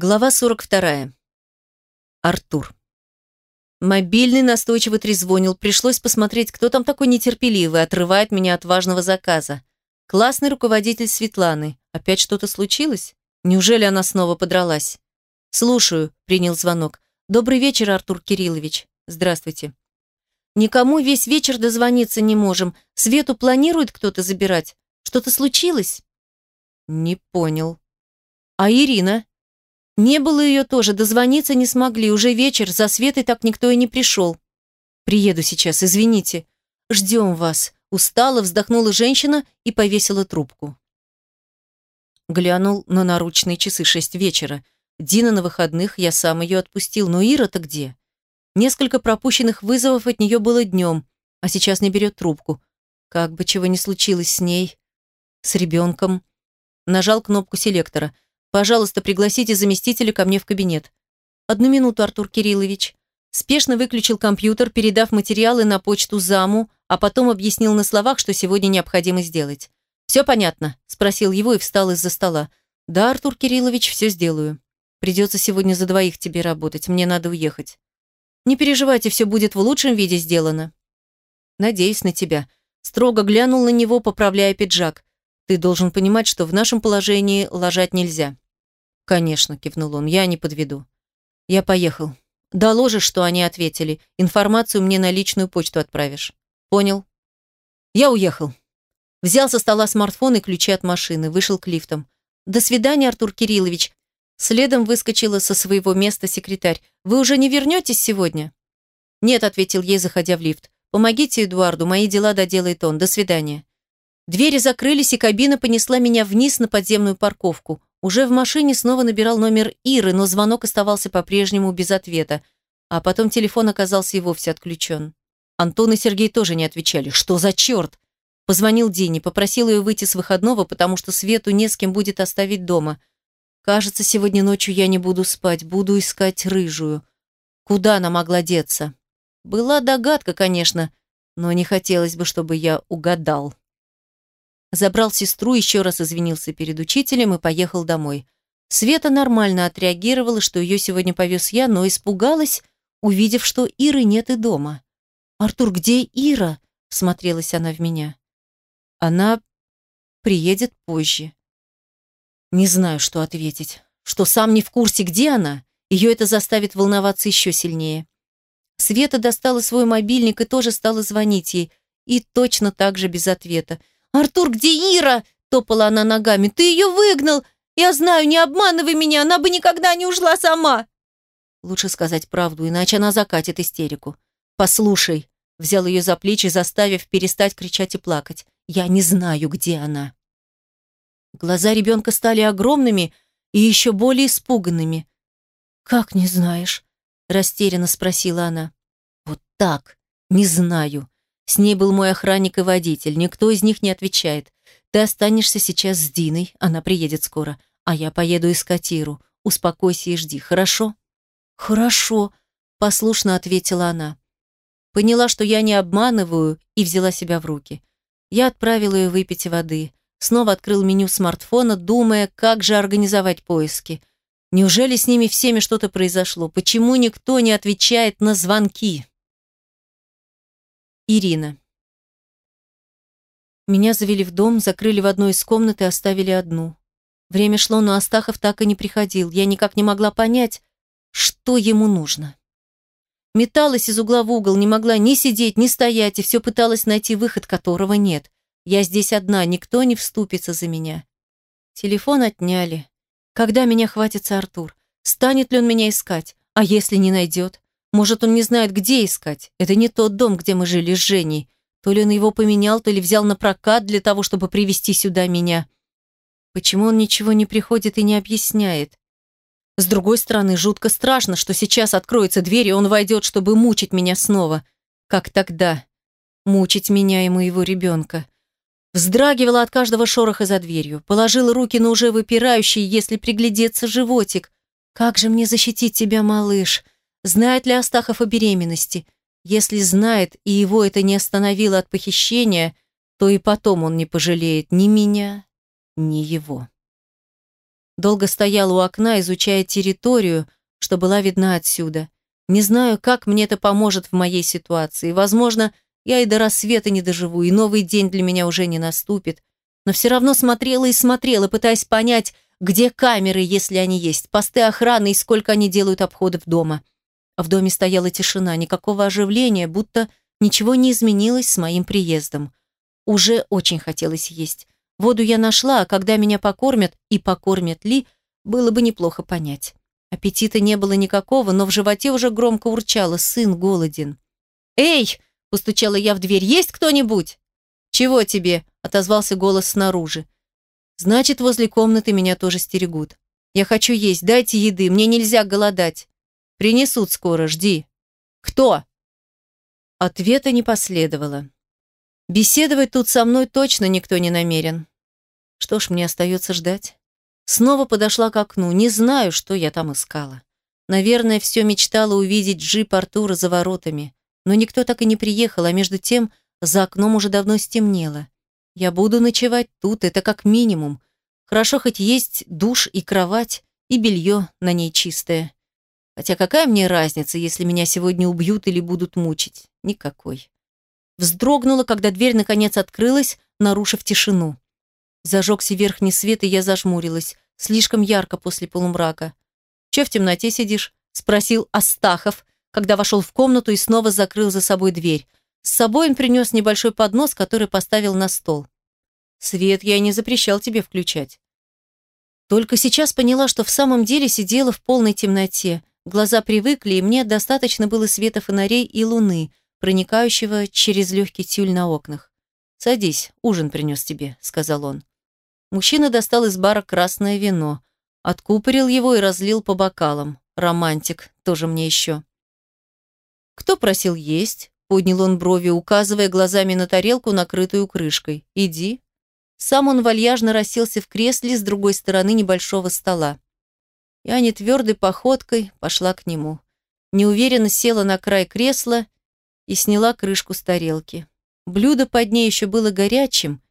Глава 42. Артур. Мобильный настойчиво трезвонил. Пришлось посмотреть, кто там такой нетерпеливый, отрывает меня от важного заказа. Классный руководитель Светланы. Опять что-то случилось? Неужели она снова подралась? «Слушаю», — принял звонок. «Добрый вечер, Артур Кириллович. Здравствуйте». «Никому весь вечер дозвониться не можем. Свету планирует кто-то забирать. Что-то случилось?» «Не понял». «А Ирина?» Не было ее тоже, дозвониться не смогли. Уже вечер, за Светой так никто и не пришел. Приеду сейчас, извините. Ждем вас. Устала, вздохнула женщина и повесила трубку. Глянул на наручные часы шесть вечера. Дина на выходных, я сам ее отпустил. Но Ира-то где? Несколько пропущенных вызовов от нее было днем, а сейчас не берет трубку. Как бы чего ни случилось с ней, с ребенком. Нажал кнопку селектора – Пожалуйста, пригласите заместителя ко мне в кабинет. Одну минуту, Артур Кириллович. Спешно выключил компьютер, передав материалы на почту заму, а потом объяснил на словах, что сегодня необходимо сделать. «Все понятно?» – спросил его и встал из-за стола. «Да, Артур Кириллович, все сделаю. Придется сегодня за двоих тебе работать, мне надо уехать». «Не переживайте, все будет в лучшем виде сделано». «Надеюсь на тебя». Строго глянул на него, поправляя пиджак. Ты должен понимать, что в нашем положении ложать нельзя. Конечно, кивнул он, я не подведу. Я поехал. Доложишь, что они ответили. Информацию мне на личную почту отправишь. Понял? Я уехал. Взял со стола смартфон и ключи от машины, вышел к лифтам. До свидания, Артур Кириллович. Следом выскочила со своего места секретарь. Вы уже не вернетесь сегодня? Нет, ответил ей, заходя в лифт. Помогите Эдуарду, мои дела доделает он. До свидания. Двери закрылись, и кабина понесла меня вниз на подземную парковку. Уже в машине снова набирал номер Иры, но звонок оставался по-прежнему без ответа. А потом телефон оказался и вовсе отключен. Антон и Сергей тоже не отвечали. Что за черт? Позвонил Дине, попросил ее выйти с выходного, потому что Свету не с кем будет оставить дома. Кажется, сегодня ночью я не буду спать, буду искать рыжую. Куда она могла деться? Была догадка, конечно, но не хотелось бы, чтобы я угадал. Забрал сестру, еще раз извинился перед учителем и поехал домой. Света нормально отреагировала, что ее сегодня повез я, но испугалась, увидев, что Иры нет и дома. «Артур, где Ира?» – смотрелась она в меня. «Она приедет позже». Не знаю, что ответить. Что сам не в курсе, где она? Ее это заставит волноваться еще сильнее. Света достала свой мобильник и тоже стала звонить ей. И точно так же без ответа. «Артур, где Ира?» – топала она ногами. «Ты ее выгнал! Я знаю, не обманывай меня, она бы никогда не ушла сама!» Лучше сказать правду, иначе она закатит истерику. «Послушай», – взял ее за плечи, заставив перестать кричать и плакать. «Я не знаю, где она». Глаза ребенка стали огромными и еще более испуганными. «Как не знаешь?» – растерянно спросила она. «Вот так, не знаю», с ней был мой охранник и водитель. Никто из них не отвечает. Ты останешься сейчас с Диной, она приедет скоро, а я поеду искать Иру. Успокойся и жди, хорошо? Хорошо, послушно ответила она. Поняла, что я не обманываю, и взяла себя в руки. Я отправила ее выпить воды. Снова открыл меню смартфона, думая, как же организовать поиски. Неужели с ними всеми что-то произошло? Почему никто не отвечает на звонки? Ирина. Меня завели в дом, закрыли в одной из комнат и оставили одну. Время шло, но Астахов так и не приходил. Я никак не могла понять, что ему нужно. Металась из угла в угол, не могла ни сидеть, ни стоять, и все пыталась найти выход, которого нет. Я здесь одна, никто не вступится за меня. Телефон отняли. Когда меня хватится Артур? Станет ли он меня искать? А если не найдет? Может, он не знает, где искать. Это не тот дом, где мы жили с Женей. То ли он его поменял, то ли взял на прокат для того, чтобы привести сюда меня. Почему он ничего не приходит и не объясняет? С другой стороны, жутко страшно, что сейчас откроется дверь, и он войдет, чтобы мучить меня снова. Как тогда. Мучить меня и моего ребенка. Вздрагивала от каждого шороха за дверью. Положила руки на уже выпирающий, если приглядеться, животик. «Как же мне защитить тебя, малыш?» Знает ли Астахов о беременности? Если знает, и его это не остановило от похищения, то и потом он не пожалеет ни меня, ни его. Долго стояла у окна, изучая территорию, что была видна отсюда. Не знаю, как мне это поможет в моей ситуации. Возможно, я и до рассвета не доживу, и новый день для меня уже не наступит. Но все равно смотрела и смотрела, пытаясь понять, где камеры, если они есть, посты охраны и сколько они делают обходов дома. А в доме стояла тишина, никакого оживления, будто ничего не изменилось с моим приездом. Уже очень хотелось есть. Воду я нашла, а когда меня покормят и покормят ли, было бы неплохо понять. Аппетита не было никакого, но в животе уже громко урчало, сын голоден. «Эй!» Постучала я в дверь. «Есть кто-нибудь?» «Чего тебе?» – отозвался голос снаружи. «Значит, возле комнаты меня тоже стерегут. Я хочу есть, дайте еды, мне нельзя голодать. Принесут скоро, жди». «Кто?» Ответа не последовало. Беседовать тут со мной точно никто не намерен. Что ж, мне остается ждать. Снова подошла к окну. Не знаю, что я там искала. Наверное, все мечтала увидеть джип Артура за воротами. Но никто так и не приехал, а между тем за окном уже давно стемнело. Я буду ночевать тут, это как минимум. Хорошо хоть есть душ и кровать, и белье на ней чистое. Хотя какая мне разница, если меня сегодня убьют или будут мучить? Никакой. Вздрогнула, когда дверь наконец открылась, нарушив тишину. Зажегся верхний свет, и я зажмурилась. Слишком ярко после полумрака. «Че в темноте сидишь?» – спросил Астахов, когда вошел в комнату и снова закрыл за собой дверь. С собой он принес небольшой поднос, который поставил на стол. «Свет я не запрещал тебе включать». Только сейчас поняла, что в самом деле сидела в полной темноте. Глаза привыкли, и мне достаточно было света фонарей и луны, проникающего через легкий тюль на окнах. «Садись, ужин принес тебе», — сказал он. Мужчина достал из бара красное вино, откупорил его и разлил по бокалам. Романтик, тоже мне еще. «Кто просил есть?» – поднял он брови, указывая глазами на тарелку, накрытую крышкой. «Иди». Сам он вальяжно расселся в кресле с другой стороны небольшого стола. Я не твердой походкой пошла к нему. Неуверенно села на край кресла и сняла крышку с тарелки. Блюдо под ней еще было горячим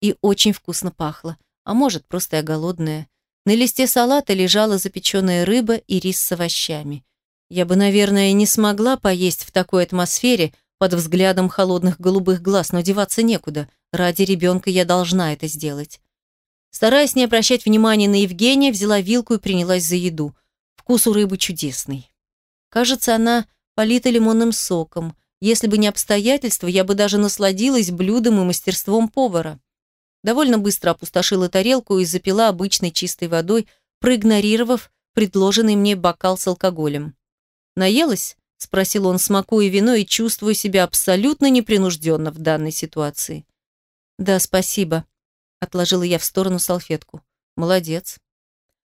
и очень вкусно пахло. А может, просто я голодная. На листе салата лежала запеченная рыба и рис с овощами. Я бы, наверное, не смогла поесть в такой атмосфере под взглядом холодных голубых глаз, но деваться некуда. Ради ребенка я должна это сделать. Стараясь не обращать внимания на Евгения, взяла вилку и принялась за еду. Вкус у рыбы чудесный. Кажется, она полита лимонным соком. Если бы не обстоятельства, я бы даже насладилась блюдом и мастерством повара. Довольно быстро опустошила тарелку и запила обычной чистой водой, проигнорировав предложенный мне бокал с алкоголем. «Наелась?» – спросил он, смакуя вино и чувствуя себя абсолютно непринужденно в данной ситуации. «Да, спасибо», – отложила я в сторону салфетку. «Молодец.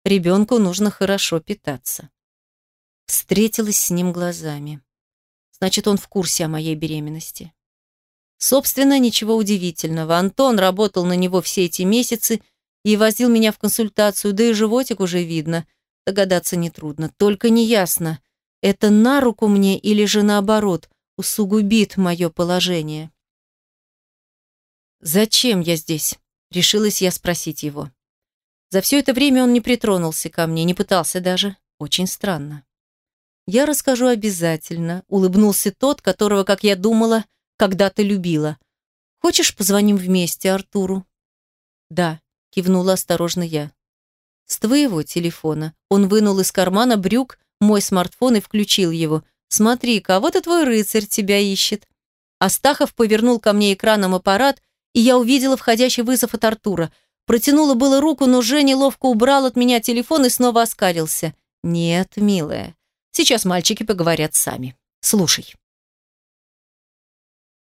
Ребенку нужно хорошо питаться». Встретилась с ним глазами. Значит, он в курсе о моей беременности. Собственно, ничего удивительного. Антон работал на него все эти месяцы и возил меня в консультацию, да и животик уже видно. Догадаться нетрудно. Только неясно, это на руку мне или же наоборот, усугубит мое положение. «Зачем я здесь?» – решилась я спросить его. За все это время он не притронулся ко мне, не пытался даже. Очень странно. «Я расскажу обязательно», – улыбнулся тот, которого, как я думала, когда-то любила. «Хочешь, позвоним вместе Артуру?» «Да», – кивнула осторожно я. «С твоего телефона». Он вынул из кармана брюк мой смартфон и включил его. «Смотри-ка, вот и твой рыцарь тебя ищет». Астахов повернул ко мне экраном аппарат, и я увидела входящий вызов от Артура. Протянула было руку, но Женя ловко убрал от меня телефон и снова оскалился. «Нет, милая, сейчас мальчики поговорят сами. Слушай».